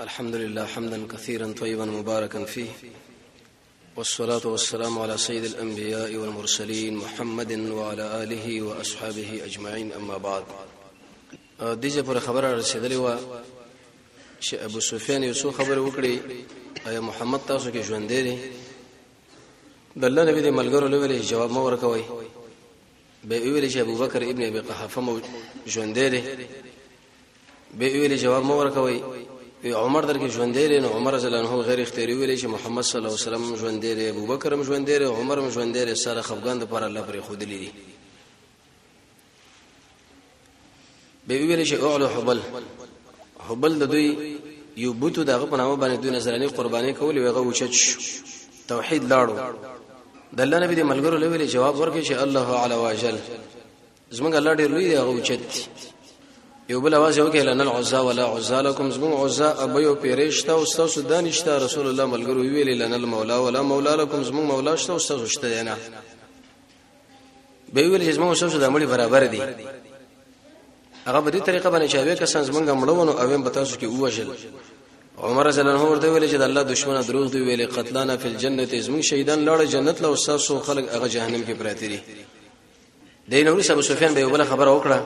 الحمد لله حمدا كثيرا طيبا مباركا فيه والصلاة والسلام على سيد الأنبياء والمرسلين محمد وعلى آله وأصحابه أجمعين أما بعد دیجه پر خبره رسیدلې و چې ابو سفیان یو څو خبره وکړي ایا محمد تاسو کې ژوند دی د الله نبی د ملګرو لوي جواب مو ورکوي به ویل چې ابو بکر ابن ابي قحافه مو ژوند دی به ویلې جواب مو ورکوي وی عمر درکې ژوند دی نو عمر رضی الله عنه غیر اختیاري ویلې چې محمد صلی الله علیه وسلم ژوند دی ابو بکر هم ژوند دی عمر هم ژوند دی سره خفغان د پر الله پر خود لري به ویلې چې اعلو حبل حبل د دوی یو بوتو دغه په نامه باندې دوی نظراني قرباني کول ویغه وچچ توحید لاړو د الله نبی د ملګرو لویل جواب ورکړي چې الله علی واجل زمونږ الله ډېر لوی دی هغه اوچت دی یو بل आवाज یو کې لن العزا ولا عزا لكم زمون عزا ابي او پیرشتا او تاسو دانشتا رسول الله ملګرو ویل لن المولا ولا مولا لكم زمون مولا شتا او تاسو شته نه به ویل چې زمون تاسو د مړي برابر دي هغه په دې طریقه باندې چې اوی کسان زمونږ مړونو او هم تاسو کې وژل عمر رضی الله عنه ورته ویل چې د الله دشمنه دروغ دی ویل قتلانا فی الجنه زمون شهیدان لړ جنت له تاسو خلک هغه جهنم کې پراته دي دین اوري ابو سفیان به یو بل خبره وکړه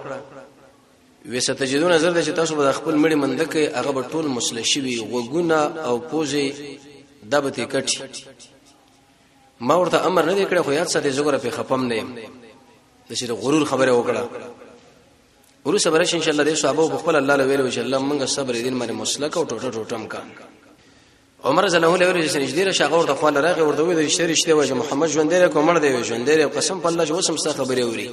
وې ستجدون نظر د چې تاسو به خپل مړي مندکه هغه به ټول مسله شي وي غوګونه او پوزي دبته کټي ما ورته امر نه کړ خو یاد ساته زګره په خپم نه يم د چې غرور خبره وکړه ورو صبر ان شاء الله دې صحابه په خپل الله له ویلو چې الله موږ صبر دین باندې مسلک او ټوټه ټوټم کا عمر رضی الله عنه ویل چې نږدې راشه غور د خوانه راغی ورته ویل چې رښتیا وایي محمد ژوند دی کومړ دی ژوند دی قسم په الله چې وسم څه خبرې اوري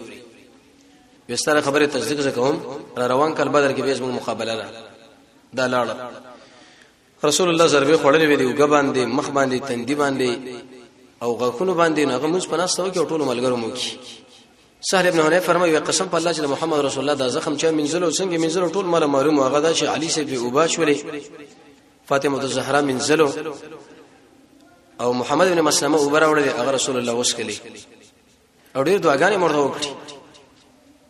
وستاره خبره تصدیق زکوم را روان کال بدر کې بیس مو مقابله ده دا لاړه رسول الله ضربه خړلې وی دی وګ باندې مخ باندې تندې باندې او غخونو باندې هغه موږ پناسته وکي ټول ملګرو مو کی سهل ابن حنیف فرمایي قسم په الله چې محمد رسول الله دا زخم چې منزل او څنګه منزل ټول مال معلوم هغه دا چې علي سي به وباش ولې فاطمه الزهرا من زلو او محمد بن مسلمه اوبر وړل هغه رسول الله وسکلی او ډیر دعاګانې مرده وکړي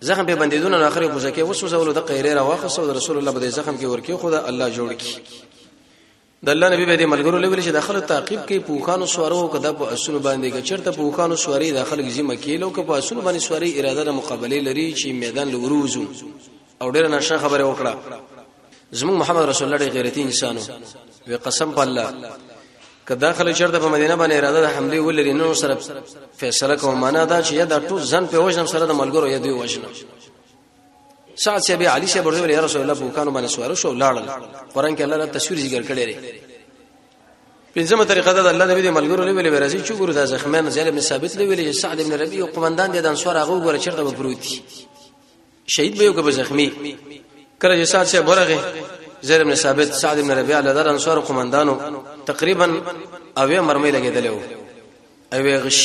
زخم په بندیدون نه اخر کوزه کې وسو زول د قیره را واخص او رسول الله بده زخم کې ورکی خدا الله جوړ کی د الله نبی به دې ملګرو لویل چې داخله تعقیب کې پوخانو سوارو کده په اصول باندې کې چرته پوخانو سواری داخله کې ذمہ کېلو کې په اصول باندې سواری اراده د مقابله لري چې میدان لوروزو او ډېر نشه خبره وکړه زموږ محمد رسول الله ډېر غیرتی انسانو وی قسم په الله کدا خلک چرته په مدینه باندې اراده د حمله ولري نو سره فیصله کوم معنا دا چې دا ټول ځن په وژنم سره د ملګرو یې دوی وژنم سعد سی علي سی برده ویل رسول الله بوکانو باندې سوار شو لاړل قران کې الله تعالی تصویر ذکر کړی دی پنځمه طریقه ده الله نبی د ملګرو لوي لوي راځي چې ګورو د زخمیان زیل ابن ثابت لوي لوي سعد ابن ربيع او قومندان د انصار هغه ګور چرته به پروتي شهید به یو کبه زخمی کله چې سات شه برغه زیر ابن ثابت سعد ابن ربيعه لدار انصار قومندانو تقریبا اوې مرمۍ لګېدلې وو اوې غش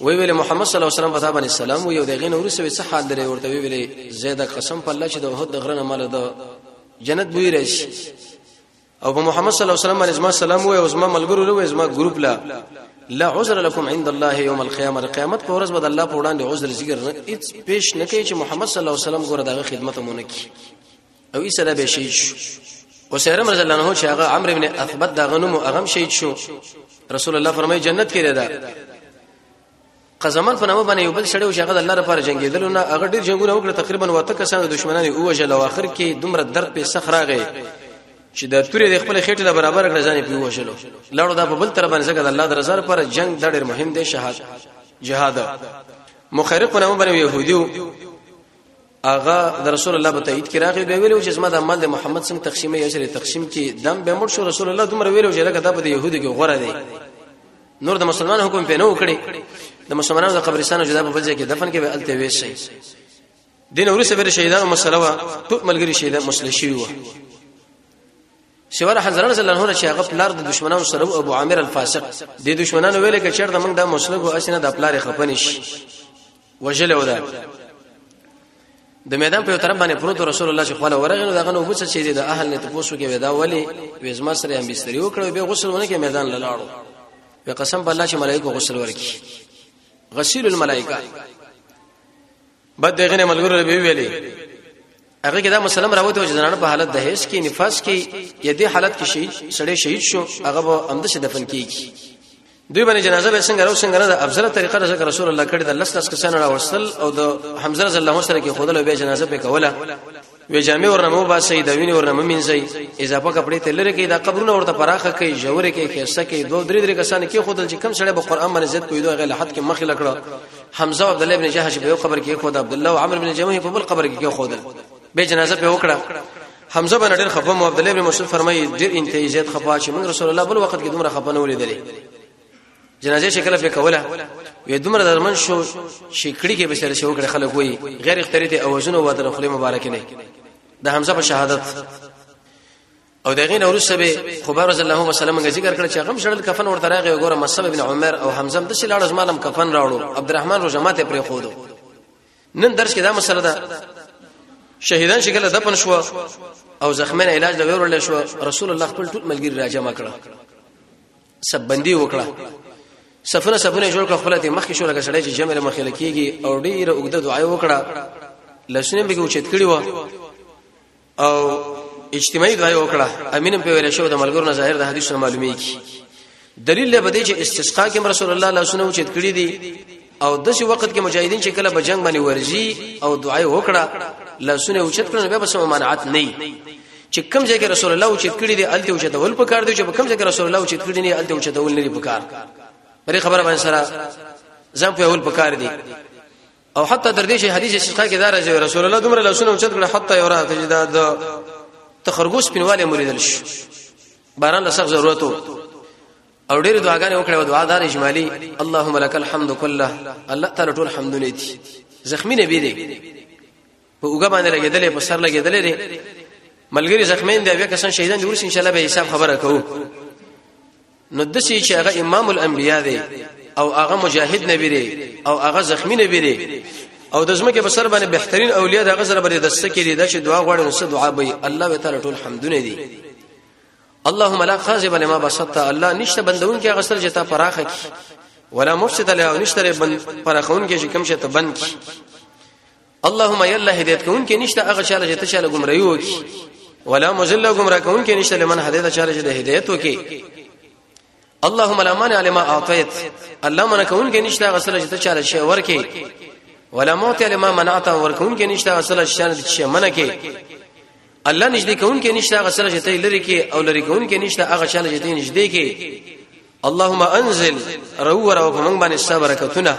وی ویل محمد صلی الله علیه وسلم پتا باندې سلام وی او دغه نور سوي څه حال درې ورته وی ویل زیاده قسم په الله چې د وحد غره نه مال د جنت بوی راشي او په محمد صلی الله علیه وسلم باندې زما سلام وای او زما ملګرو له زما ګروپ لا لا عذر لكم عند الله يوم القيامه قیامت په ورځ به الله په وړاندې عذر ذکر نه هیڅ پیش نه کوي چې محمد صلی الله علیه وسلم ګوره دغه خدمت مونږ کی او یې سره به شي او سره مرز الله نه چې هغه عمرو ابن اثبت دا غنمو اغم شهید شو رسول الله فرمایي جنت کې ده قزمان په نامه باندې یو بل شړې او شغه د الله لپاره جنگیدل نه هغه ډیر جنگونه وکړه تقریبا وته کسان دښمنان او وجل او اخر کې دومره درد په سخ راغی چې د تورې د خپل خېټه له برابر کړ ځان په وشلو لاړو دا په بل تر باندې ځکه د الله د رضا لپاره جنگ د ډېر مهم دی شهادت جهاد مخرق نوم باندې يهوديو اغا د رسول الله په تایید کې راغی به ویلو چې زما د عمل د محمد څنګه تقسیمه یې شری تقسیم کې دم به مړ شو رسول الله دومره ویلو چې لکه دا په يهودو کې غوړه دی نور د مسلمان حکم په نه وکړي د مسلمانانو د قبرستانو جدا په بل ځای کې دفن کې به الته وې شي دین ورسره به شهیدانو مسله وا ټول ملګری شهیدان مسله شي وو شوار حضرت رسول الله چې هغه پلار د دشمنانو سره ابو عامر الفاسق د دشمنانو ویل کې چیرته موږ د مسلک او اسنه د پلار خپنش وجل ودا د میدان په طرف باندې پروت رسول الله چې خپله ورغنه دغه نو بوڅ چې د اهل نه تاسو کې ودا ولی وزما سره هم بستری وکړو به غسل ونه کې میدان لاړو په قسم بالله چې ملائکه غسل ورکی غسیل الملائکه بد دغه ملګرو به ویلي هغه کې دا مسله راوته چې زنانه په حالت د هیڅ کې نفاس کې یا دې حالت کې شهید سړی شهید شو هغه به همد څه دفن کیږي دوی باندې جنازه به څنګه راو څنګه نه افضل طریقه ده چې رسول الله کړي د لس لس کسان راوستل او د حمزه رضی الله سره کې خودل به جنازه په کوله وی جامع ورنمو با سي د ویني ورنمو مینځي اضافه کپڑے ته لری کې دا قبرونه ورته پراخه کوي جوړه کې خسته کې دوه درې درې کسان کې خودل چې کم سړی به قران باندې زیات کوي دوه غل حد کې مخ لکړه حمزه عبد الله بن جهش په یو قبر کې خود عبد الله او عمرو بن جمعه په بل قبر کې خودل به جنازه په وکړه حمزه بن ډېر خفه مو عبد الله بن مسعود فرمایي ډېر انتهي زیات خفه چې موږ رسول الله بل وخت کې دومره خفه نه ولیدلې جنازه شکل په کوله وې دومره درمن شو چې کړي کې به سره شو کړ خلک وي غیر اختیاري ته اوازونه وادره خله مبارک نه د حمزه په شهادت او دغه نور سبه خبر رضی الله وسلم غږی ذکر کړ چې غم شړل کفن ورته راغی وګوره مصعب ابن عمر او حمزه د شلال زمالم کفن راوړو عبدالرحمن رو جماعت پر خودو نن درس کې دا مسله ده شهیدان شکل دفن شو او زخمین علاج د ویرول شو رسول الله خپل ټول ملګری راجمع کړه سب بندي وکړه سفره سفره جوړ کړ خپل ته مخکې شو لکه سړی چې جمع له مخې لکېږي او ډیره وګړه دعا وکړه لسنه به اوچت کړی و او اجتماعي دعا وکړه امین په ویل شو د ملګرو نه ظاهر د حدیث نه معلومیږي دلیل له بده چې استسقا کې رسول الله لاسونه اوچت کړی دي او دغه وخت کې مجاهدین چې کله بجنګ باندې ورځي او دعای وکړه لاسونه اوچت کړو بیا به سم ممانعت نه چې کوم ځای کې رسول الله اوچت کړی دی الته اوچت ول پکار دی چې کوم ځای کې رسول الله اوچت کړی نه الته اوچت ول نه پکار پرې خبره باندې سره ځم په ول پکار دی او حتی تر دې چې حدیث استسقا کې دا راځي رسول الله دومره لاسونه اوچت کړ حتی یو راته چې دا د تخرګوس پینواله مریدل شو باران له سخت ضرورت او ډېر دعاګانې وکړې او دعا دار اجمالی اللهم لك الحمد كله الله تعالی ټول حمدونه دي زخمی نبی دی په اوګه باندې لګیدلې په سر لګیدلې دي ملګری زخمین دی بیا کسان شهیدان دي ورسې ان شاء الله به حساب خبره کوو نو د شي چې هغه امام الانبیا دی او هغه مجاهد نبی دی او هغه زخمی نبی دی او د زمکه په سر باندې بهترین اولیاء دغه سره باندې دسته کړي دا چې دعا غواړي نو څه دعا به الله تعالی ټول حمدونه دي اللهم لا خازب لما بسطت الله نشته بندون کې غسل چې تا پراخه کی ولا مفسد له نشته بند پراخون کې چې کم شته بند کی اللهم يلا هدایت کون کې نشته هغه چاله چې ته چاله گمراهي وکي ولا مزل گمراه کون کې نشته لمن هدایت چاله چې د هدایت وکي اللهم لا مانع لما اعطيت الله من کون کې نشته هغه سره چې ته چاله شي ورکي ولا موت لما منعت ورکون کې نشته هغه سره چې منه کې الله نږدې کون کې نشته هغه سره چې ته لری کې او لری کون کې نشته هغه چاله چې ته نږدې کې اللهم انزل رو رو په موږ باندې صبر کتونه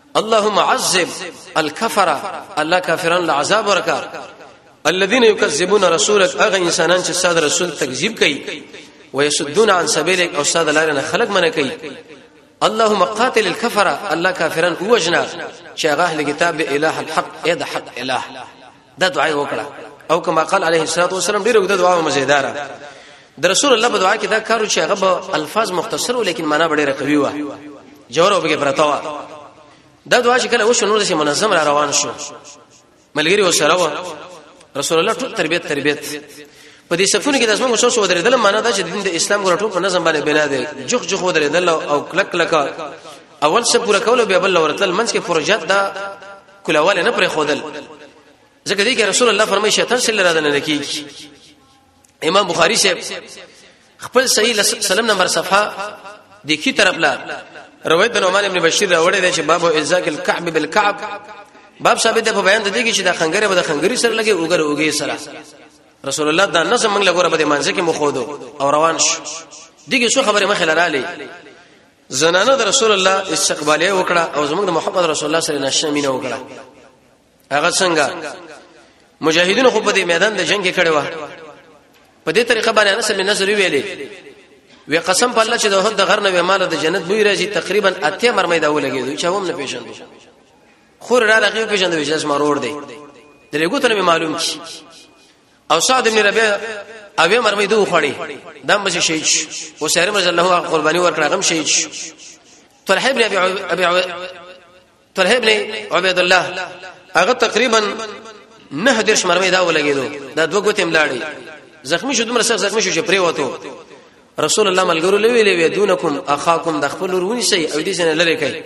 اللهم عذب الكفر الله کافرن له عذاب ورکا الذين يكذبون رسولك اغه انسانان چې صادر رسول تکذیب کوي ويسدون عن سبيلك او صادر لارنه خلق منه کوي اللهم قاتل الكفر الله کافرن اوجنا چې هغه اهل کتاب به الہ الحق اې د حق الہ دا دعای وکړه او کما قال عليه الصلاه والسلام ډیره د دعا مزیدار د رسول الله په دعا کې دا کارو چې هغه الفاظ مختصر ولیکن معنا ډیره قوي و جوړه وبګه پرتا و دا دعا چې کله وشو نور چې منظم را روان شو ملګری وسره و رسول الله ټول تربيت تربيت په دې صفونه کې د اسمن وسو سو درېدل معنا دا چې دین د اسلام ګره ټول په نظم باندې بنا دی جخ جخ درېدل او کلک کلک اول څه پوره کول به بل ورتل منځ کې فرجت دا کولاواله نه پرې خودل ځکه دی کې رسول الله فرمایي شیطان سره لاره نه کیږي امام بخاری شه خپل صحیح سلام نمبر صفحه د کی طرف لا روایت د نعمان ابن بشیر راوړی دی چې باب ازاک الكعب بالكعب باب ثابت ده په بیان د دې کې چې د خنګره به د خنګری سره لګي اوګر اوګي سره رسول الله دا نظم موږ لګوره په دې مانځ کې مخودو او روان شو دغه څو خبره مخه لراله زنانه د رسول الله استقبالیه وکړه او زموږ د محمد رسول الله سره نشمینه وکړه هغه څنګه مجاهدینو خو په دې میدان د جنگ کې کړي و په دې طریقه باندې انس بن نصر ویلې وی قسم په الله چې د هد د غر نه مال د جنت بوی راځي تقریبا اته مرمۍ دا ولګي چې هم نه پیژندو خور را لغي پیژندو چې اسما رور دی د لګو ته معلوم شي او سعد بن ربيع اوی مرمه دوه خړی دم بچ شهید شو او سره مزه الله قرباني ورکړه غم شهید شو طلحه ابن ابي ابي طلحه ابن عبيد الله هغه تقریبا نه درش مرمه دا ولګیدو دا دوه ګوتې ملاړي زخمی شو دومره سخت زخمی شو چې پرې وته رسول الله ملګرو لوي لوي دونکم اخاکم د خپل ورونی سي او دې څنګه لری کوي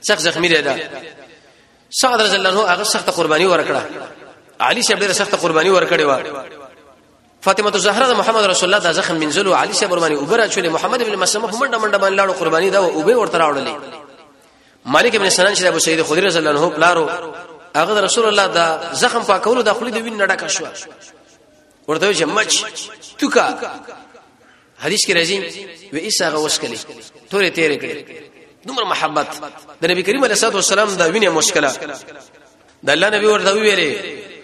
سخت زخمی دی دا سعد رضی الله عنه هغه سخت قرباني ورکړه علي شیب ډیره سخت قرباني ورکړې و فاطمه الزهرا د محمد رسول الله د زخم منزلو علي شیب قرباني وبره چولې محمد ابن مسلمه په منډه منډه باندې لاړو قرباني دا او به ورته راوړلې مالک ابن سنان شیب سید خدری رضی الله عنه پلارو هغه رسول الله د زخم پاکولو د خپل د وین نډه کښو ورته چې مچ توکا حدیث کې راځي و عیسی هغه وسکلې تورې تیرې کړې دومره محبت د نبی کریم علیه الصلاه والسلام دا وینه مشکله د الله نبی ورته ویلې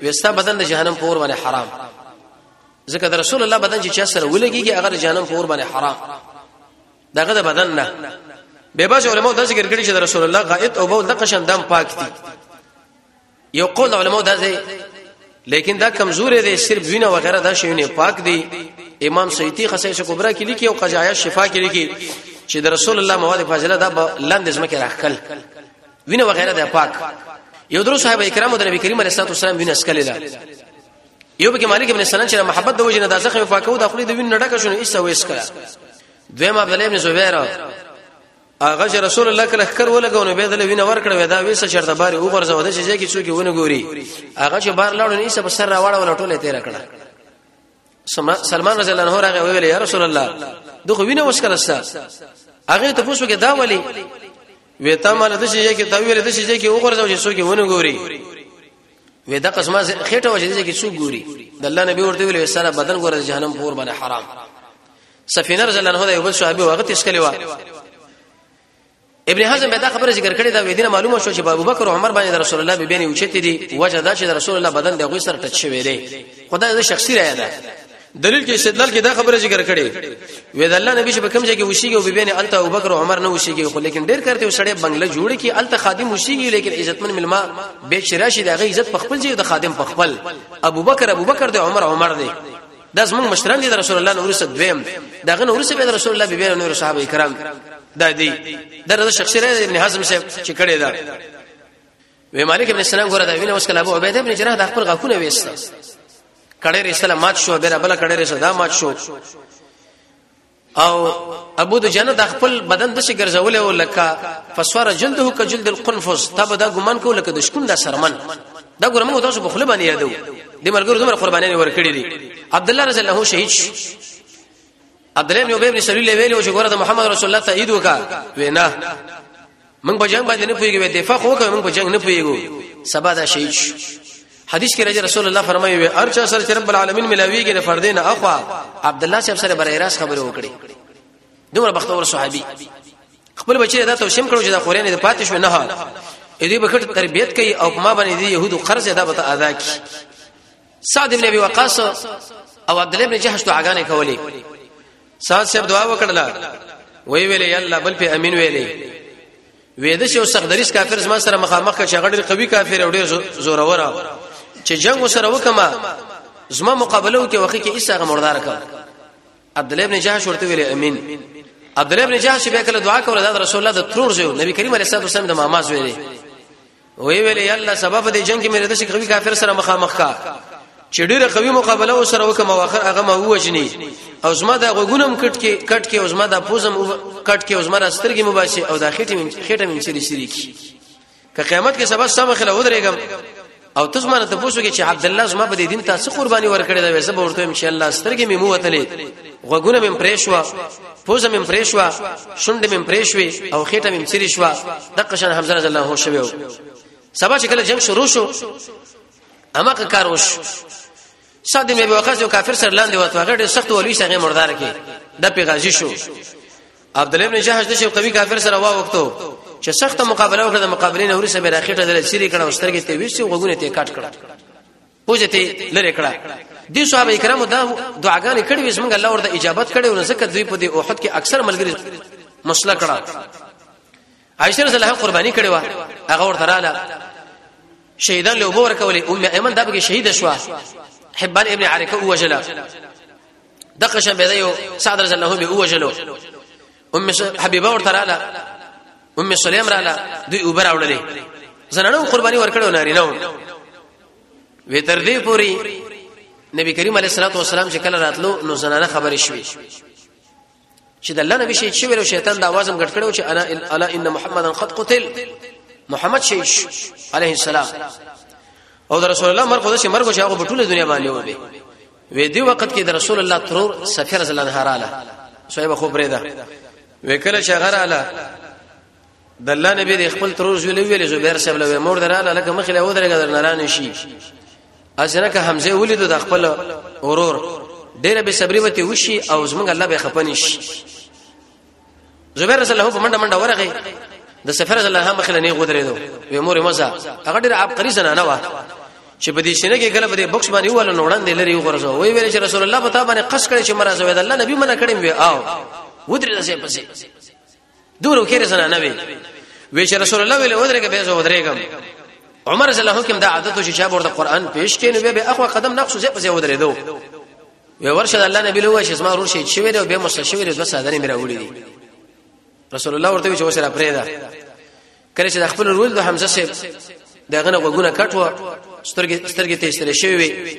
وستا بدن د جهنم پور باندې حرام ځکه د رسول الله بدن چې چا سره ولګيږي هغه د جهنم پور باندې حرام دغه د بدن نه به باج علماء د ذکر کړي چې د رسول الله غائط او بول د قشن دم پاک دي یو قول علماء دا دی لیکن دا کمزورې دي صرف وینه وغیرہ دا شیونه پاک دي امام سیوطی خصیصه کبرا کې لیکي او قضایا شفا کې لیکي چې د رسول الله مواد فاضله دا لاندې زمکه راخل وینه وغیرہ دا پاک یو درو صاحب کرامو د نبی کریم علیه الصلاه والسلام وینه اسکل ده یو بګی مالک ابن سنان چې محبت د وجنه د زخم پاکو د خپل د وینه ډکه شونه ایسه وېس کړه دویم عبد الله ابن زبیر هغه چې رسول الله کله خکر ولګو نو به د لوینه ورکړ وې دا وېسه چرته باري وګرځو د چې کې څوک ونه ګوري هغه چې بار لاړو نه یې په سر راوړ ول ټوله تیر کړه سلمان رضی الله عنه راغی ویل یا رسول الله دغه وینه وسکلستا هغه ته پوښتنه دا ولی وې تا مال د شي کې تویل د شي کې وګرځو چې څوک ونه ګوري وې دا قسمه خېټه وجه دي چې څوک ګوري د الله نبی ورته ویل سره بدن ګورځ جهنم پور باندې حرام سفینه رضی الله عنه د یو بل صحابي وغه تیس کړي وا ابن حزم به دا خبره ذکر کړې دا ویدینه معلومه شو چې ابو بکر او عمر باندې رسول الله به بینه اوچتې دي وجه دا چې رسول الله بدن د غوي سره ټچ شوی دی خدای د شخصي رائے ده دلیل کې استدلال کې دا خبره ذکر کړي وې د الله نبی چې په کوم ځای کې وشيږي او بيبي نه الته ابوبکر او عمر نه وشيږي خو لیکن ډېر کرتے وسړې بنگله جوړ کې الته خادم وشيږي لیکن عزتمن ملما به شراشي دغه عزت په خپل ځای د خادم په خپل ابوبکر ابوبکر د عمر عمر دی دا زموږ مشران دي رسول الله نور څه دویم داغه نور څه به رسول الله بي بي نور صحابه کرام دا دی دا د شخصي رائے ابن حزم صاحب چې کړی دا وی مالک ابن سلام ګره دا وینه اوس کله ابو عبیده ابن جراح د خپل غاکونه وېست کړه رسول مات شو بیره بل کړه رسول دا مات شو او ابو دجانه د خپل بدن د شي ګرځول او لکه فسوره جلده ک جلد القنفذ تب دا ګمان کو لکه د شکون د سرمن دا ګورم او تاسو په خله باندې یادو د مرګرو دومره قرباني ور کړې دي عبد الله رضی الله شهید شو عبد الله بن ابي بن سلول ویلو چې ګوره د محمد رسول الله تایید وکا وینا موږ په جنگ باندې نه پويګو دفاع خو کوي موږ په جنگ نه پويګو سبا دا شهید شو حدیث کې راځي رسول الله فرمایي وي ارچا سره چې رب العالمین ملاويږي نه فردې نه اخوا عبد الله صاحب سره برای راس خبره وکړي دومره بختور صحابي خپل بچی دا ته شم کړو چې دا خورانه د پاتې شو نه ها دې به کټ تربيت کوي او ما باندې دې يهودو قرض ادا به ادا کی سعد ابن ابي وقاص او عبد الله ابن جهش دعاګانې کولې سعد صاحب دعا وکړه وی ویلې یا الله بل په امین ویلې وې د شو سخدریس کافر زما سره مخامخ کړه چې غړي قوي کافر او ډیر زورور چې جنگ وسره وکما زما مقابله وکي وخت کې ایسه مردار کړ عبد الله ابن جهش ورته ویلې امین عبد الله ابن جهش به کله دعا کوله د رسول الله د ترور زو نبی کریم علیه الصلاه والسلام د ماما زوی دی وی ویل یا الله سبب دې جنگ کې مې د شي قوي کافر سره مخامخ کا چې ډیره قوي مقابله وسره وکم او اخر هغه ما وجني او زما د غوګونم کټ کې کټ کې او زما د پوزم کټ کې او زما د سترګې مباشي او د خېټې من خېټه من شری شری کی که قیامت کې سبا سم خله ودرېګم او تاسو مانه ته پوښتنه چې عبد الله زما په دین تاسو قرباني ورکړې دا وسه ورته ان شاء الله سترګې مې مو وتلې غوګونه مې پرېښوا پوزه مم پرې شو شونډې مم پرې شوې او خېټه مم سری شو د قشن حمزه رضی الله شوو سبا چې کله جنگ شروع شو اما که کار وش صاد مې وقاص یو کافر سر لاندې وته هغه ډېر سخت ولوي څنګه مردار کې د پیغازي شو عبد الله ابن جهش د شو قوي کافر سره وا وختو چې سخت مقابله وکړه د مقابلین اوري سره راخېټه د سری کړه او سترګې ته ویسي وغونه ته کټ کړه پوجته لری کړه دي صحابه کرامو دا دعاګانې کړې وې څنګه الله ورته اجابت کړې ونه ځکه دوی په دې اوحد کې اکثر ملګری مسله کړه عائشه رضی الله قرباني کړې و هغه ورته رااله شهیدان له وبور کولې ام ایمن دا به شهید شو حبان ابن عرکه وجلا دغه شان به یو سعد رضی الله به وجلو ام حبیبه ورته رااله ام سلیم رااله دوی وبراوړلې زنانو قرباني ورکړو نارینه وی تر دې پوری نبی کریم علیه الصلاه والسلام چې کله راتلو نو زنانه خبرې شوې چې د الله نبی شي چې ویلو شیطان د आवाज هم غټ کړو چې انا الا ان محمدن قد قتل محمد شي عليه السلام او د رسول الله مرګ خو چې مرګ شي هغه ټول دنیا باندې و به وې دی وخت کې د رسول الله ترور سفر زلن هراله صاحب خو پرېدا وکړه شغراله د الله نبی د خپل ترور زوی له ویل زبیر صاحب له مور دراله لکه مخې له ودرګه در نران شي اسنه که حمزه ولید د خپل اورور ډیره به صبرې وته وشي او زمونږ الله به خپنی شي زبیر صلی الله په منډه منډه ورغی د سفر صلی الله مخې له نه ودرېدو وی مور مزه هغه ډیره عبقری زنه نه و چې په دې شنه کې کله په دې بکس باندې وله نوړان دی لري وګورځو وی ویل چې رسول الله په تابانه قص کړي چې مرزه وې د الله نبی منه کړم وی او ودرې داسې پسې دورو کې رسنه نه وي وی چې رسول الله ویل ودرېګه به زه ودرېګم عمر رضی الله کوم دا عادت چې شاب ورته قران پیش کینو به به اخو قدم نقص زې پسې ودرېدو وی ورشه الله نبی له وښه زما ورور شهید شوی دی به مو شوی دی دوه ساده میرا وړي دي رسول الله ورته وی چې وسره پرې ده کله چې د خپل ورور د حمزه سره دغه نه وګونه کټو سترګې سترګې تیستل شوی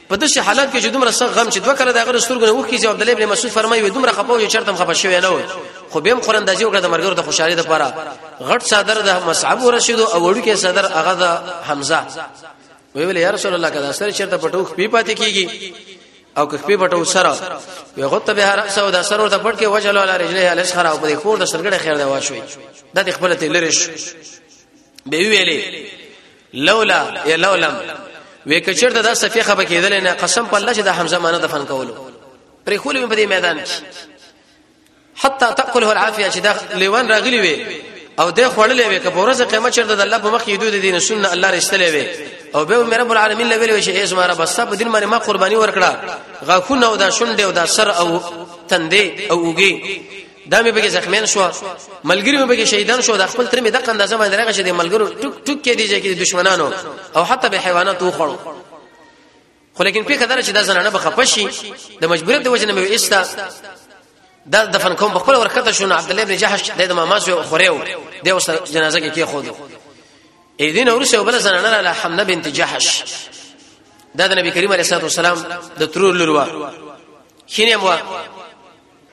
په داسې حالت کې چې دومره سخت غم چې دوه کله دغه سترګو نه وکړي چې عبد الله ابن مسعود فرمایي دومره خپه یو چرته خپه شوی نه و خو به هم قران دازي وکړه د مرګرو د خوشحالي لپاره غټ صدر د مصعب رشید او وړو کې صدر هغه د حمزه وی ویل یا رسول الله کدا سره چرته پټوخ پی پاتې کیږي او که په پټو سره وي غو ته به راسه او د سرور ته پټ کې وجل ولا رجله علی سره او په خور د سرګړه خیر دی واشوي د خپل ته لریش به ویلې لولا یا لولم وې کچرته دا صفه خبر کېدل نه قسم په الله چې دا حمزه معنی د فن کولو پرې خولې په دې میدان کې حتا تقله العافيه چې دا لیوان راغلی وي او د خړلې وي کبه ورځ قیامت چرته د الله په مخ یدو د دین سنت الله رښتلې وي او به مې رب العالمین لوي وي چې ای زما رب ستا په دین باندې ما قرباني ورکړه غاخونه او دا شونډه او دا سر او تندې او وګي دا مې بګي زخمیان شو ملګری مې بګي شهیدان شو د خپل تر مې د قند زما درغه شه د ملګرو ټک ټک کې دي چې د دشمنانو او حتی به حیوانات وخړو خو لیکن په قدر چې دا زنانه به خپشي د مجبوریت د وجه نه مې ایستا دا دفن کوم په خپل ورکته شو عبد الله ابن جحش د ماما سو خوريو د اوس جنازه کې کې خو دو اې دین اورسه بل زنانه له حمله بنت جحش دا د نبی کریم علیه الصلاه والسلام د ترور لوروا خینه مو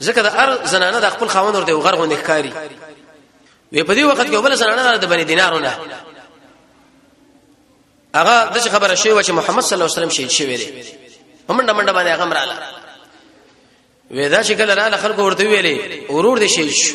ځکه د ار زنانه د خپل خاوند ورته غر غو نکاري وی په دې وخت کې بل زنانه د بنی دینارونه هغه د خبره شوی چې محمد صلی الله علیه وسلم شهید شوی دی همنډه منډه باندې هغه مراله ودا چې کله لاله خلکو ورته ویلې ورور دې شهید شو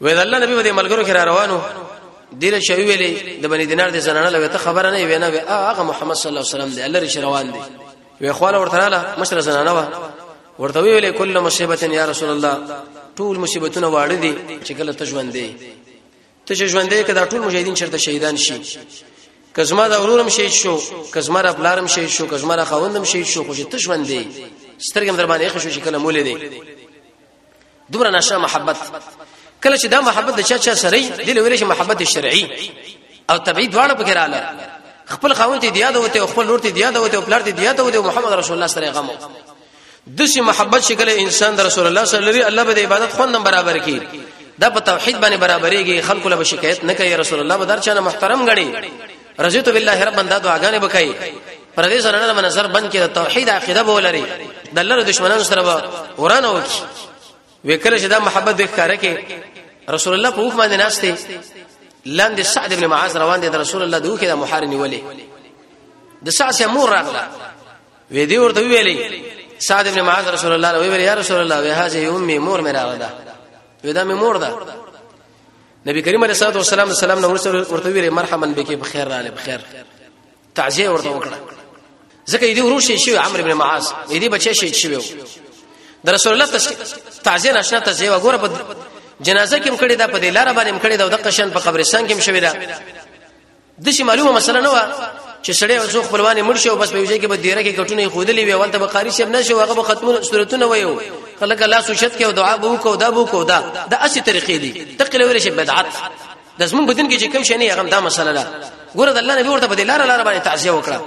وې الله نبی باندې ملګرو کې را روانو دله شوی ویلې د بنی دینار د زنانه لوي ته خبره نه وینا وی هغه محمد صلی الله علیه وسلم دی الله رش روان دی وی خواله ورته لاله مشر زنانه وا ورته ویلې کله مصیبت یا رسول الله ټول مصیبتونه واړه دي چې کله ته ژوند دی ته چې ژوند دی کدا ټول مجاهدین چرته شهیدان شي کزما دا ورورم شهید شو کزما را بلارم شهید شو کزما را خوندم شهید شو خو چې ته ژوند دی سترګم در باندې ښه شو چې کله مولې دی دومره نشه محبت کله چې دا محبت د چا چا سره دی له ویل شي محبت شرعي او طبيعي دواړه پکې رااله خپل خاوند ته دیاد وته او خپل لور ته دیاد وته او پلار ته دیاد وته محمد رسول الله سره غمو دسی محبت شکل انسان د رسول الله صلی الله علیه الله به عبادت خوند برابر کی دا په توحید باندې برابرېږي خلق له شکایت نه کوي رسول الله بدر چانه محترم غړي رضیت بالله ربن دا دعاګانې وکړي پر دې سره نه نظر بند کړي توحید عقیده به ولري د الله دشمنانو سره به ورانه وکړي وکړه چې دا محبت به ښکارا کې رسول الله په وخت باندې ناشته لاندې سعد ابن معاذ روان دي د رسول الله دوه کې د محار نیولې د سعد سره مور راغله وې دی ورته ویلې سعد ابن معاذ رسول الله له ویل یا رسول الله وه هذه امي مور مې راغله دا وې دا مې مور ده نبی کریم علیه الصلاه والسلام سلام نو ورته ویلې مرحبا بك بخیر را لې بخیر تعزیه ورته وکړه ځکه دې ورور شي شوی عمرو بن معاذ دې بچی شي شوی د رسول الله تعزیه نشنا تعزیه وګوره په جنازه کې مکړې ده په دې لار باندې مکړې ده د قشن په قبرستان کې مشوي ده د شي معلومه مسله نه و چې سړی او څو خپلوان مړ شو بس په یوځای کې به دیره کې کټونه خودلې وي ولته به قاری شپ نشو هغه به ختمونه صورتونه وایو خلک الله سوشت کې او دعا بو کو دا بو کو دا د اسی طریقې دي تقلې ویل شي بدعت د زمون بدن کې چې کوم شي نه هغه دا مسله ده ګوره د الله نبی ورته په دې لار لار باندې تعزیه وکړه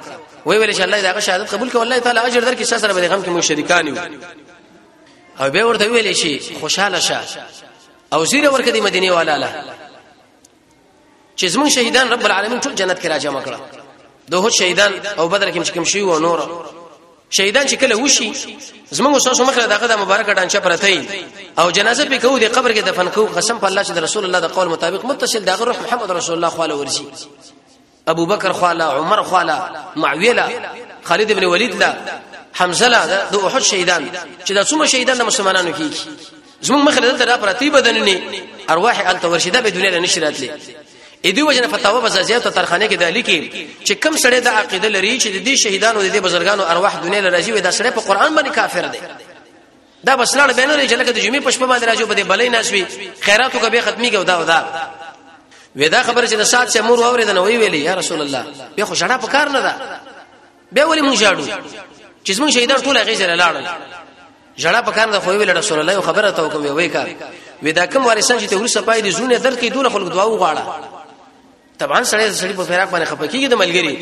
وی ویل چې الله دا شهادت قبول کړي والله تعالی اجر درکړي سره به غم کې مو شریکان یو او به ورته ویل شي خوشاله شه او زیره ورکړي مدینه والا له چې زمون شهیدان رب العالمین ټول جنت کې راځم کړه دوه شهیدان او بدر کې کوم شي و نور شهیدان چې کله وشي زموږ ساسو مخله دغه د مبارک ډانچه پرته او جنازه په کوو د قبر کې دفن کوو قسم په الله چې رسول الله د قول مطابق متصل دغه روح محمد رسول الله خاله ورشي ابو بکر خاله عمر خاله معویلا خالد ابن ولید لا حمزه لا د احد شهیدان چې د څومره شهیدان د مسلمانانو کیږي زموږ مخله دلته را پرتی بدننی ارواح ال تورشده به دنیا نه نشراتلې اې دی وجنه فتاوا بزازیات ترخانه کې د لیکي چې کم سړی د عقیده لري چې د دې شهیدانو د دې بزرګانو ارواح دنیا لراځي وي دا سړی په قران باندې کافر دی دا بس لاړ بینر چې لکه د جمعې په شپه باندې راځو په دې بلې ناشوي خیراتو کبه ختمي کې ودا ودا ودا خبره چې د سات سه مور اورید نه وی ویلی یا رسول الله به خو شړه په کار نه ده به ولې مونږ ژاړو چې زمونږ شهیدان ټول هغه ځای لاړل ژړا په کار د خو ویل رسول الله خبره ته کوم وی کا ودا کوم وارثان چې ته ورسه پای دي زونه درکې دونه خلک دعا وغواړه طبعا سړی سړی په فراق باندې خپکیږي د ملګری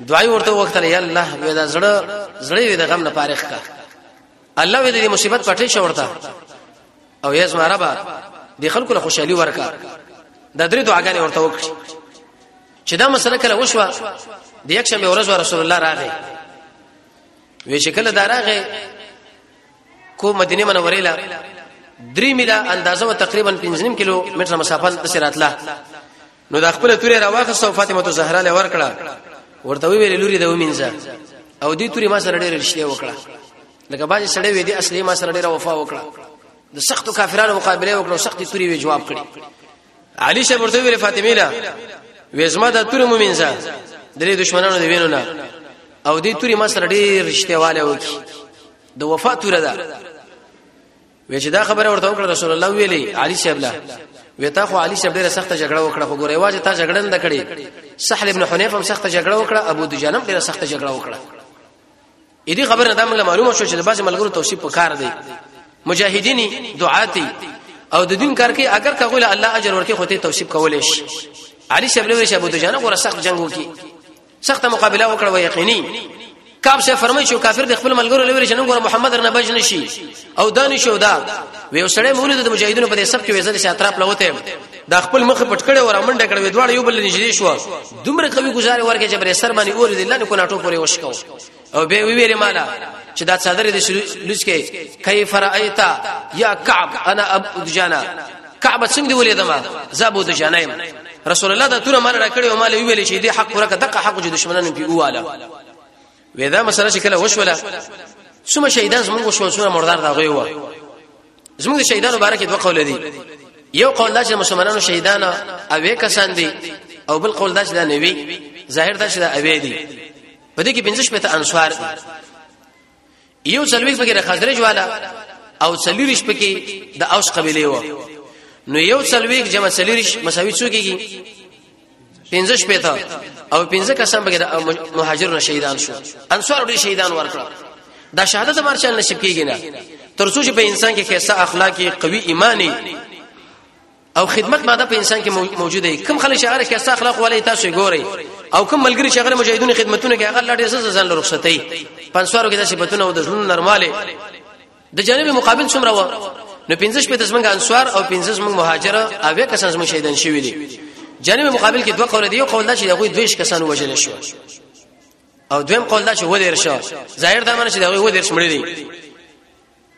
دعای ورته وخت لري الله ودا زړه زړه ودا غم نه پارخ کا الله ودا دې مصیبت پټې شو ورته او یې زما رب دې خلکو له خوشحالي ورکا د درې دعاګانې ورته وکړي چې دا مسله کله وشوه د یک شنبه ورځ رسول الله راغی وی چې کله دا راغی کو مدینه منورې لا درې میلا اندازه و تقریبا 15 کیلو متر مسافه د سراتلا نو د خپل تورې راوخه فاطمه زهرا له ور کړه ورته ویل لوري د ومنځه او دې توري ما سره ډېر رښتیا وکړه لکه باندې سړې وې دې اصلي ما سره ډېر وفا وکړه د سختو کافرانو مقابله وکړو سختي توري وی جواب کړي علي شه ورته ویل فاطمه لا وېزما د تور مومنځه درې دشمنانو دی وینو نه او دې توري ما سره ډېر رښتیواله وکي د وفا توره ده وې چې دا خبره ورته وکړه رسول الله ویلي علي صاحب لا وې تا خو علي صاحب ډېر سخت جګړه وکړه خو ګورې واځه تا جګړه نه کړې سحل ابن حنیف هم سخت جګړه وکړه ابو دجانم ډېر سخت جګړه وکړه اې دې خبره دا موږ معلومه شو چې د بعض ملګرو توصیف په کار دی مجاهدینی دعاتی او د دین کار کې اگر کغول الله اجر ورکړي خو ته توصیف کولې شي علي شبل وی شبو ته جانه غره سخت جنگ وکي سخت مقابله وکړه و یقیني کعب شه فرمای شو کافر د خپل ملګرو لوري شنو ګور محمد رنه بج نشي او دانه شو دا وی وسړی مولد د مجاهدینو په دې سب کې وزل شي اطراف لوته دا خپل مخ پټ کړي ور منډه کړي دوړ یو بل نږدې شو دومره قوي گزارې ورکه چې بر سر باندې اور دې لنه کو ناټو پورې وشکاو او به وی ویل مالا چې دا صدر دې لوس کې کیف رایت یا کعب انا ابو دجانا کعب څنګه ولې دما زابو دجانا يم رسول الله دا تور مال راکړي او مال ویل چې دې حق ورکه دغه حق جو دشمنانو په اواله ودا مسله چې کله وشوله څومره شهیدان زموږ وشو څومره مردار دا غوي و زموږ شهیدانو باره کې دوه قول دي یو قول دا چې مسلمانانو شهیدان او کسان دي او بل قول دا چې دا نوي ظاهر دا چې دا اوی دي په دې کې پنځه شپه ته انصار یو څلوي په کې د خزرج والا او څلويش په کې د اوس قبيله و نو یو څلوي جمع څلويش مساوي څو کېږي پنځه شپه ته او پنځه کسان په کې د مهاجرونو شهیدان شو انصار ډېر شهیدان ورکړه دا شهادت مرشل نصیب کېږي نه ترڅو چې په انسان کې کیسه اخلاقی قوي ایمانی او خدمت ماده په انسان کې موجوده وي کم خلک شغله کې اخلاق ولې تاسو ګوري او کم ملګری شغله مجاهدونو خدمتونه کې هغه لړ څه ځان رخصتي پنځوارو کې د صفاتونه او د ژوند نرماله د جانب مقابل څومره و نو 15 شپه د څنګه انصار او 15 موږ مهاجر او به کسان زموږ شهیدان شوی دي جانب مقابل کې دوه قول دی یو قول دا چې هغه دوه کسان وژل شو او دویم قول دا چې ودیر شو ظاهر دا معنی چې هغه ودیر شمړي دي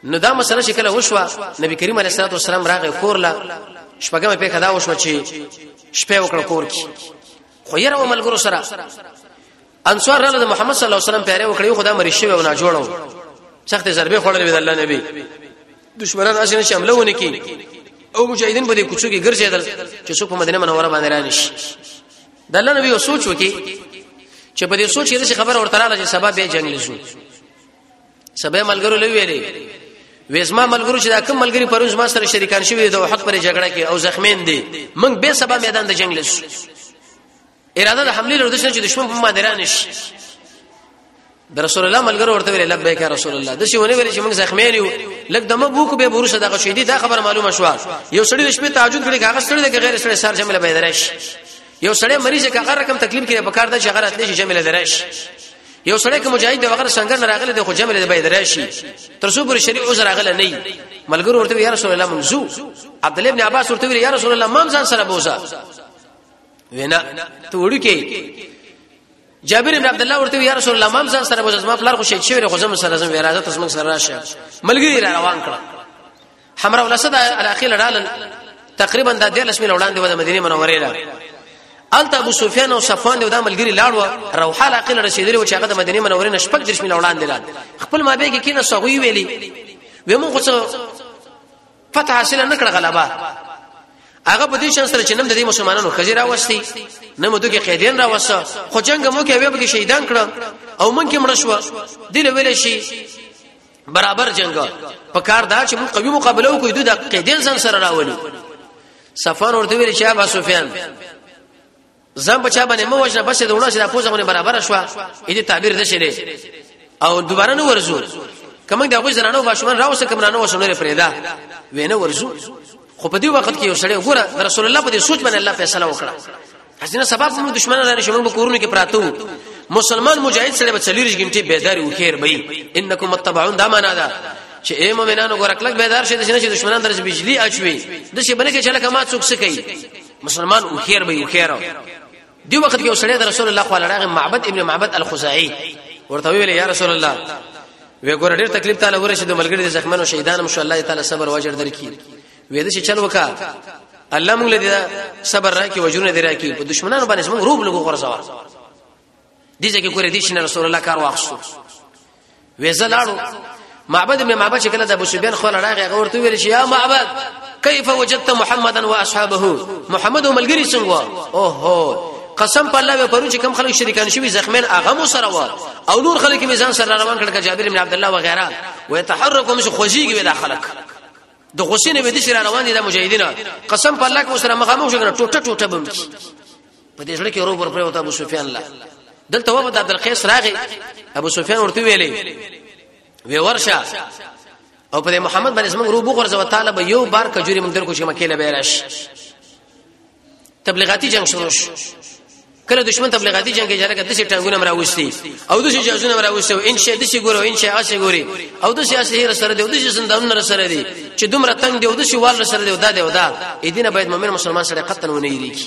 نو دا مسله چې کله وشوه نبی کریم علیه الصلاه والسلام راغی کور لا شپږمه په کدا وشوه چې شپه وکړه کور کې خو یره و ملګرو سره انصار راغله د محمد صلی الله علیه وسلم پیره وکړي خدا مری شوی او نه جوړو سخت ضربه خوړلې د الله نبی دشمنان اسنه شامله ونه کی او مجاهدین په دې کوڅو کې ګرځیدل چې څوک په مدینه منوره باندې را نشي د الله نبی سوچ وکي چې په دې سوچ یې خبر اورته رااله چې سبب به جنگ لزو سبه ملګرو لویلې وېزما ملګرو چې دا کوم ملګری پروز ما سره شریکان شوی د وحد پر جګړه کې او زخمین دي موږ به سبا میدان د جنگ لسو اراده د حمله لرو دښنه چې دشمن په ما درانش د رسول الله ملګرو ورته ویل لبیک رسول الله د شیونه ویل چې موږ زخمین یو لکه دمه بوکو به بورشه دغه شې دي دا خبره معلومه شو یو سړی د شپې تهجد کړي هغه سړی د غیر سړی سر جمله به درش یو سړی مریض کې هغه رقم تکلیف کې په کار ده چې هغه راتلی شي جمله درش یو سړی کې مجاهد د وغیر څنګه نه راغلی د خو جمله د بيد راشي تر څو پر شریع عذر راغله نه ملګرو ورته یا رسول الله منزو عبد الله ابن عباس ورته یا رسول الله مام ځان سره بوزا وینا ته وړو کې جابر بن عبد الله ورته یا رسول الله مام ځان سره بوزا ما پلار خو شهید شوی خو زم سره زم وراثت اسمن سره راشه ملګری را روان کړه حمرا الاسد علاقه لړال تقریبا د 13 میل وړاندې و د مدینه منورې لا الته ابو سفیان او صفوان د ملګری لاړ و روحه علاقه لړ رسیدلی و چې هغه د مدینه منورې نه شپږ درش میل وړاندې لا خپل ما به کې کینه سغوی ویلی و موږ څه فتح حاصل نه کړ غلبه هغه په دې شان سره چې نن د مسلمانانو خزي راوستي نه مو دغه قیدین راوسته خو جنگ مو کې ویب کې شهیدان کړه او مونږ کې مړ شو دله ویل شي برابر جنگ په کار دا چې موږ قوي مقابله وکړو دوی د قیدل ځان سره راولي صفوان ورته ویل چې ابا سفیان زم بچا باندې مو وجنه بس د وړو سره پوزه باندې برابر شو دې تعبیر د شری او دوباره نو ورزو کوم د غوښ زنانو باشمان راوسه کوم نه وسونه پرېدا وینه ورزو خو په دې وخت کې یو سړی وګوره د رسول الله په دې سوچ باندې الله فیصله وکړه حسینه سبب موږ دشمنان نه شوم په کورونو کې پراته وو مسلمان مجاهد سره به چلیرج ګمټي بیدار او خیر به انکم متبعون دا معنا ده چې اے مؤمنانو ګور کلک بیدار شې چې دشمنان درځ بجلی اچوي د شي بنه کې چلک ما څوک سکی مسلمان او خیر به او خیر دی وخت کې وسړی د رسول الله صلی الله علیه معبد ابن معبد الخزاعي ورته ویل یا رسول الله وی ګور ډیر تکلیف تعالی ورشه د ملګری د زخمنو شهیدانو شو الله تعالی صبر واجر درکې وې د شي چل وکا الله موږ له صبر راکې وجرونه دی راکې په دشمنانو باندې موږ روب لګو غرزوا دي ځکه ګور دي شنه رسول الله کار واخصو ویزه لاړو معبد ابن معبد چې کله د ابو سفیان خو لړاغه هغه ورته ویل شي یا معبد کیف وجدت محمدا واصحابه محمد او ملګری څنګه اوه قسم په الله پرو چې کم خلک شریکان شوی زخمین هغه مو سره و او نور خلک می ځان سره روان کړ جابر بن عبد الله وغيرها ويتحركوا مش خوځيږي ودا خلک د غسین به دي سره روان دي د مجاهدینو قسم په الله کو سره مخامخ شو ټوټه ټوټه بم کی په دې ځل کې روب ور پروت ابو سفیان لا دلته وو د عبد القیس راغی ابو سفیان ورته ویلې وی ورشه او په محمد باندې زموږ روب غرزه وتعالى به یو بار کجوري مونږ درکو چې مکه له بیرش تبلیغاتی جنگ شروع شو کله دشمن تبلیغاتی جنگ کې جره دسي ټنګونه مراوستي او دسي جزونه مراوستي او ان شاء دسي ګورو ان شاء اسه ګوري او دسي اسه هر سره دی او دسي زندان نه سره دی چې دومره تنگ دی او دسي وال سره دی او دا دی او دا اې دینه باید مؤمن مسلمان سره قطن ونی ریږي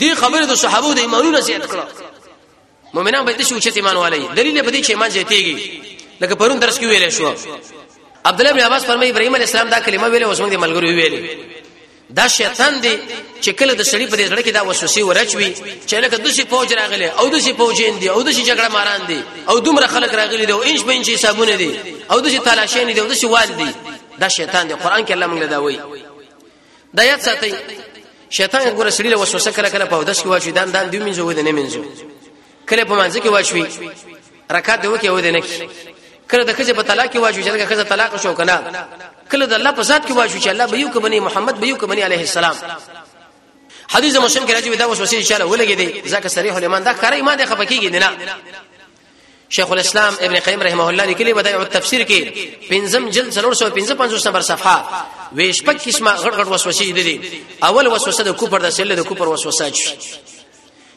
دې خبره د صحابه د ایمانونو زیات کړو مؤمنان به دې شو چې ایمان والي دلیل به دې چې ایمان زیاتېږي لکه پرون درس کې ویل شو عبد الله بن عباس فرمایي ابراهيم عليه السلام دا کلمه ویله اوس موږ دې ملګرو ویلې دا شیطان دی چې کله د سړی په دې ځړه کې دا وسوسه ورچوي چې لکه د شي فوج راغله او د شي فوجین دی او د شي جګړه ماران دی او دومره خلک راغلي دی او انش به انش حسابونه دی او د شي تلاشین دی او د شي وال دی دا شیطان دی قران کې الله موږ دا وایي دا یاد ساتئ شیطان ګوره سړي له وسوسه کله کله په اودس کې واچوي دا اندام دی منځو و دی نه منځو کله په منځ کې واچوي رکعت دی وکي و دی نه کی کله د خځه په طلاق کې واچوي چې هغه خځه طلاق شو کنه کله د الله په ذات کې واچوي چې الله به یو کبني محمد به یو کبني عليه السلام حدیث مسلم کې راځي دا وسوسه ان شاء الله ولګي دي ځکه صریح الایمان دا کار ایمان دی خپکیږي نه شیخ الاسلام ابن قیم رحمه الله لیکلی بدایع التفسیر کې پنځم جلد 355 نمبر صفحه ویش پک قسمه غړ غړ وسوسې دي اول وسوسه د کوپر د سله د کوپر وسوسه چي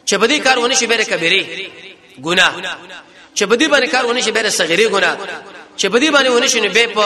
چې بدی کار ونی شي بیره کبیره ګناه چې بدی باندې کار ونی شي بیره صغیره ګناه چې بدی باندې ونی شي نه به په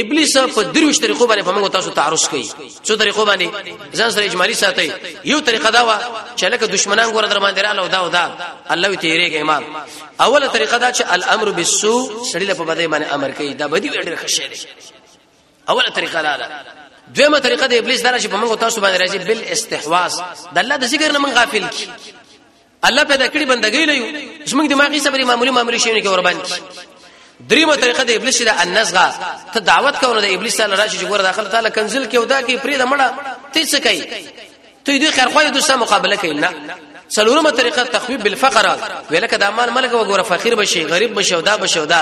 ابلیس په دروش طریقو باندې په موږ تاسو تعرض کوي څو طریقو باندې ځان سره اجمالی ساتي یو طریقه دا وا چې لکه دشمنان ګور در باندې رااله دا او دا الله وی تیرېږي امام اوله طریقه دا چې الامر بالسوء سړی له په بدی باندې امر کوي دا بدی ډېر ښه شی دی اوله طریقه دا ده دویمه طریقه د ابلیس دا چې په موږ تاسو باندې راځي بل استحواذ د الله د ذکر نه موږ غافل کی الله پیدا کړی بندګۍ نه یو زموږ دماغي صبرې معمولی معمولی شي نه کې ور باندې دریمه طریقه د ابلیس د النزغه ته دعوت کوو د ابلیس تعالی راشي چې ګوره داخله تعالی کنزل کې ودا کې پرې د مړه ته څه کوي ته دې خیر خو د سره مقابله کوي نه څلورمه طریقه تخویب بالفقر ولکه د امان ملګه وګوره فقیر بشي غریب بشي ودا بشي ودا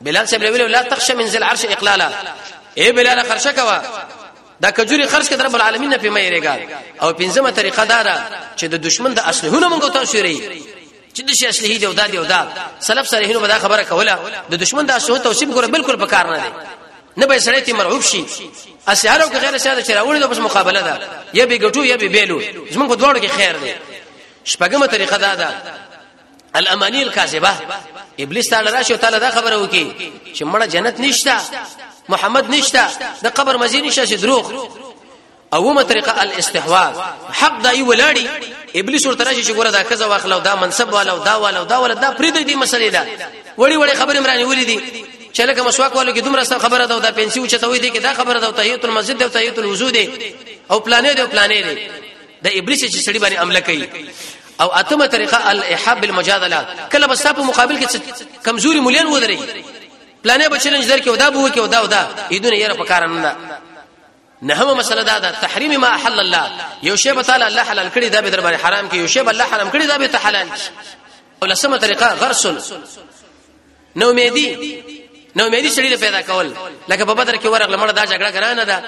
بلال صاحب ویل لا تخشى من ذل عرش اقلالا اے بلال خرشه کوا دا کجوري خرج کړه رب العالمین په مې رېګا او پنځمه طریقه دا ده چې د دشمن د اسلحهونو موږ ته شوري چې د شي اسلحه دی او دا دی او دا سلف صالحینو به دا خبره کوله د دشمن د اسلحه توصیف ګره بالکل په کار نه دی نه به سړی ته مرعوب شي اسهارو که غیر ساده چې راوړي د بس مقابله ده یا به ګټو یا به بیلو زمونږ په دواړو کې خیر دی شپږمه طریقه دا ده الامانی الکاذبه ابلیس تعالی راشو تعالی دا خبره وکي چې مړه جنت نشتا محمد نشتا د قبر مزي نشتا چې دروغ اومه طریقه الاستحواذ حق دای ولاړی ابلیس ورته راشي چې ګوره دا کزه واخلو دا منصب والو دا والو دا ول دا پرې دې مسلې ده وړي وړي خبرې مراني ولې دي چې لکه مسواک والو کې دومره سره خبره ده او دا پنسي او چتوي دي کې دا خبره ده او تحیت المسجد او تحیت الوضو دي او پلانې دي او پلانې دي د ابلیس چې سړي باندې عمل کوي او اتمه طریقه الاحاب بالمجادله کله بس په مقابل کې کمزوري مليان ودرې پلانې به چیلنج درکې ودا بو کې ودا ودا ایدونه یې په کار نه ده نه هم مسله دا ده تحریم ما حل الله یو شی به تعالی الله حلال کړی دا به در باندې حرام کې یو شی به الله حرام کړی دا به ته حلال او لسمه طریقه غرس نو مېدی نو مېدی شړې پیدا کول لکه په بدر کې ورغله مړه دا جګړه ګرانه ده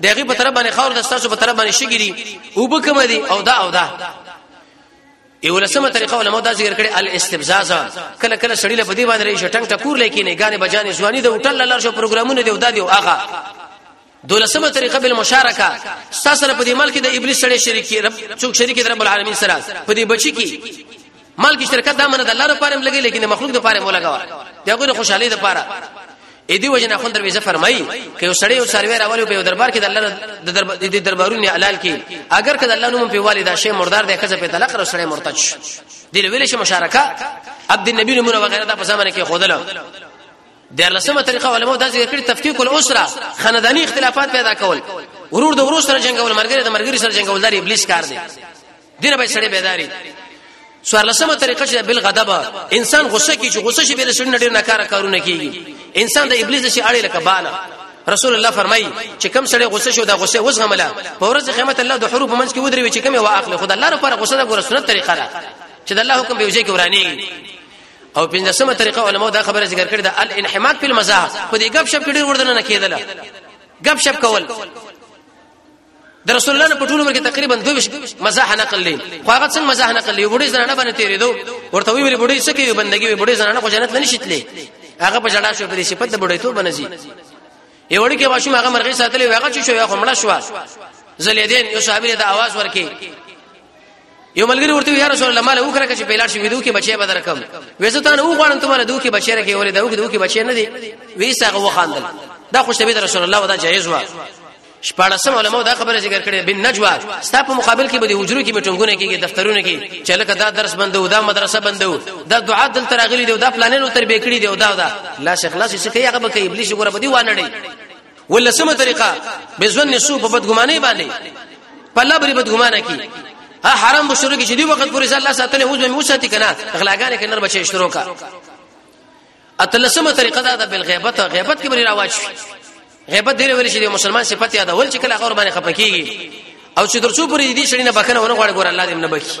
دغه په طرف باندې خور د ستاسو په طرف باندې شګری او به کوم دي او دا او دا یو لسمه طریقه علماء دا ذکر کړي الاستفزاز کله کله سړی له بدی باندې راشي ټنګ ټکور لیکي نه غانې بجانې ځواني د هوټل لار شو پروګرامونه دی او دا دی او هغه دولسمه طریقه بل مشارکه تاسو سره په دې ملک د ابلیس سره شریک کی رب څوک شریک رب العالمین سره په دې بچی کی ملک شرکت دا منه د الله لپاره لګي لیکن مخلوق لپاره مو لګاوه دا غوړي خوشحالي لپاره اې دی وجنه خون درويزه فرمایي که یو سړی یو سرویر اول په دربار کې د الله د دربارونو حلال کې اگر کله الله نوم په والد شي مردار دی کزه په طلاق را سړی مرتج دی ویل شي مشارکه عبد النبی نمونه وغیرہ دا په زمانه کې خودلو دیارلسمه طریقه علماء دا ذکر کړی تفکیک الاسره خاندانی اختلافات پیدا کول ورور د ورور سره جنگول مرګره د مرګري سره جنگول دار ابلیس کار دی دینه به سړی بیداری سوار لسمه طریقه چې بل غضب انسان غصه کی چې غصه شي بل شنه ډیر ناکاره کارونه کیږي انسان د ابلیس شي اړې لکه بالا رسول الله فرمای چې کم سړی غصه شو دا غصه وس غمله په ورځ قیامت الله د حروف منځ کې ودروي چې کم یو اخلي خدای الله لپاره غصه د ګور سنت طریقه ده چې د الله حکم به وجه کې ورانی او پنځمه طریقه علماء دا خبره ذکر کړې ده الانحماق په المزاح په دې غب شپ کې ډېر وردن نه کېدل غب شپ کول د رسول الله په ټول عمر کې تقریبا 22 مزاح نقل لې خو هغه څنګه مزاح نقل لې وړي زنانه باندې تیرې دو ورته ویل وړي څه کوي بندګي وړي زنانه خو جنت نه نشیتلې هغه په جړا شو په دې صفت د وړي ته بنځي یو وړي کې ماشوم هغه مرغي ساتلې وغه چې شو یو خمړه شو زلیدین یو صحابي ته आवाज ورکې یو ملګری ورته یا رسول الله مال وکړه چې پیلار شي ودو کې بچي به درکم وېزه ته نو غواړم ته مال دوه کې بچي راکې ولې دوه کې دوه کې بچي نه دي وېسه غو خاندل دا خوش نبی رسول الله ودا جایز و شپارسم علماء دا خبره ذکر کړې بن نجوا ستا په مقابل کې به د حجرو کې میټنګونه کېږي دفترونه کې چې لکه دا درس بندو دا مدرسه بندو دا دعا دلته راغلي دی دا پلانونه تربیه کړی دی دا دا لا شیخ لا شیخ هغه به کوي ابلیس ګوره بدی وانه دی ولسمه طریقه به ځنه سو په بدګمانه باندې په لبري بدګمانه کی ها حرام به شروع کی چې دی وخت پورې ځل الله ساتنه اوس به موساتی کنه اخلاقانه کنه بچي شروع کا اتلسمه طریقه دا د بالغیبت غیبت کې بری راواج غیبت ډیر ویل شي مسلمان صفت یاد ول چې کله غور باندې خپکیږي او چې درڅو پورې دې شړینه بخنه ونه غواړي ګور الله دې نه بخي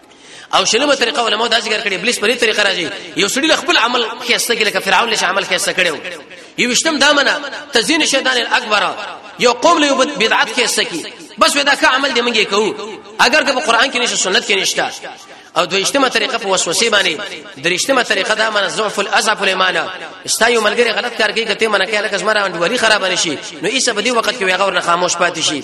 او شلمه طریقه علماء دا ذکر کړي ابلیس په دې طریقه راځي یو سړي له خپل عمل خیسته کې لکه فرعون له عمل خیسته کړو یو وشتم دا منه تزین شیطان الاکبر یو قوم له بدعت خیسته کې بس ودا کا عمل دې منګي کوو اگر که په قران کې نشه سنت کې نشته او دویشتمه طریقه په وسوسه باندې دریشتمه طریقه دا من ضعف الاضعف الایمان استا یو ملګری غلط کار کوي کته منه کې لکه زمره انډوري خراب نشي نو ایسه په دې وخت کې ویغه ورنه خاموش پاتې شي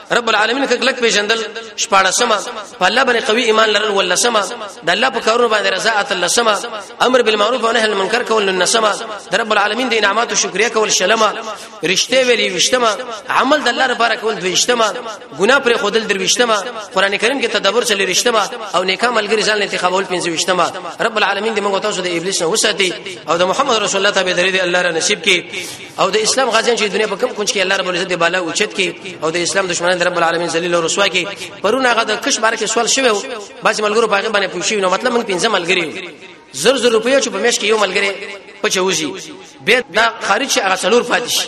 رب العالمین کلک پیژندل شپاړسمه په الله باندې قوي ایمان لرل ولسمه د الله په کارونو باندې رضا اتل لسمه امر بالمعروف او نهی عن المنکر کول لسمه د رب العالمین د انعاماتو شکریا کول شلمه رښتې ویلي وشتمه عمل د الله لپاره کول دویشتمه ګناه پر خودل درویشتمه قران کریم کې تدبر چلی رښتمه او نیکه ملګری ځان انتخابول پنځويشتمه رب العالمین دې موږ تاسو د ابلیس نه وساتي او د محمد رسول الله ته به درې الله را نصیب کړي او د اسلام غازیان چې دنیا په کوم کونج کې الله رب العزت بالا اوچت کې او د اسلام دشمنان د رب العالمین ذلیل او رسوا کې پرونه هغه د کش بار کې سوال شوی و بعضی ملګرو په هغه باندې پوښیو نو مطلب موږ پنځه ملګری زر زر روپیه چې په مېش کې یو ملګری پچوزي به دا خارج هغه سلور پاتش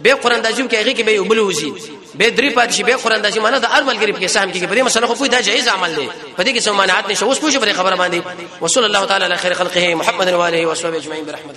به قران داجم کې هغه کې به یو بل وزي به درې پاتې شي به قران داسې معنی د هر ملګری په سهم کې په دې مسله خو پوی دا جایز عمل دی په دې کې سمانات نشه اوس پوښي په خبره باندې وصلی الله تعالی علی خیر خلقه محمد و علیه و صحبه اجمعین برحمت